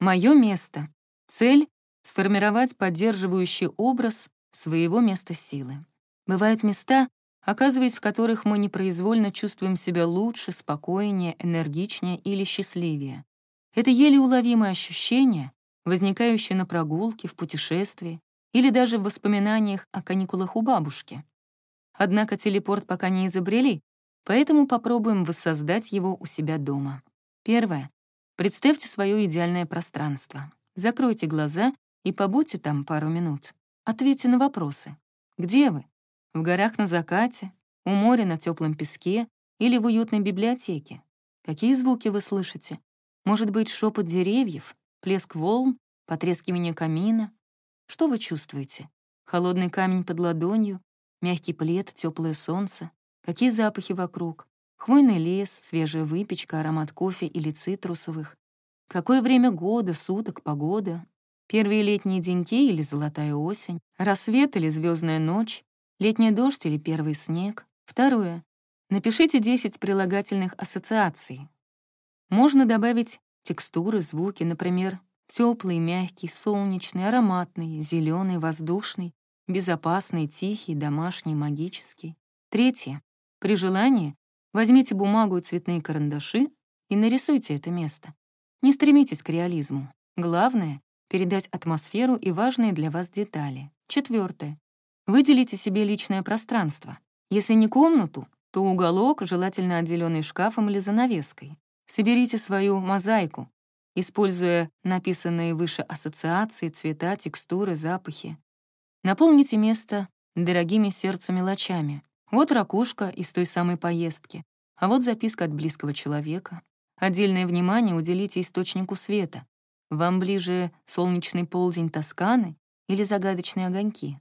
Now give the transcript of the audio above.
Мое место. Цель — сформировать поддерживающий образ своего места силы. Бывают места, оказываясь в которых мы непроизвольно чувствуем себя лучше, спокойнее, энергичнее или счастливее. Это еле уловимое ощущение, возникающее на прогулке, в путешествии или даже в воспоминаниях о каникулах у бабушки. Однако телепорт пока не изобрели, поэтому попробуем воссоздать его у себя дома. Первое. Представьте свое идеальное пространство. Закройте глаза и побудьте там пару минут. Ответьте на вопросы. Где вы? В горах на закате, у моря на теплом песке или в уютной библиотеке? Какие звуки вы слышите? Может быть, шепот деревьев, плеск волн, потрескивание камина? Что вы чувствуете? Холодный камень под ладонью, мягкий плед, теплое солнце? Какие запахи вокруг? Хвойный лес, свежая выпечка, аромат кофе или цитрусовых? Какое время года, суток, погода? Первые летние деньки или золотая осень? Рассвет или звездная ночь? Летний дождь или первый снег? Второе. Напишите 10 прилагательных ассоциаций. Можно добавить текстуры, звуки, например, теплый, мягкий, солнечный, ароматный, зеленый, воздушный, безопасный, тихий, домашний, магический. Третье. При желании возьмите бумагу и цветные карандаши и нарисуйте это место. Не стремитесь к реализму. Главное — передать атмосферу и важные для вас детали. Четвертое. Выделите себе личное пространство. Если не комнату, то уголок, желательно отделенный шкафом или занавеской. Соберите свою мозаику, используя написанные выше ассоциации, цвета, текстуры, запахи. Наполните место дорогими сердцу мелочами. Вот ракушка из той самой поездки, а вот записка от близкого человека. Отдельное внимание уделите источнику света. Вам ближе солнечный полдень Тосканы или загадочные огоньки.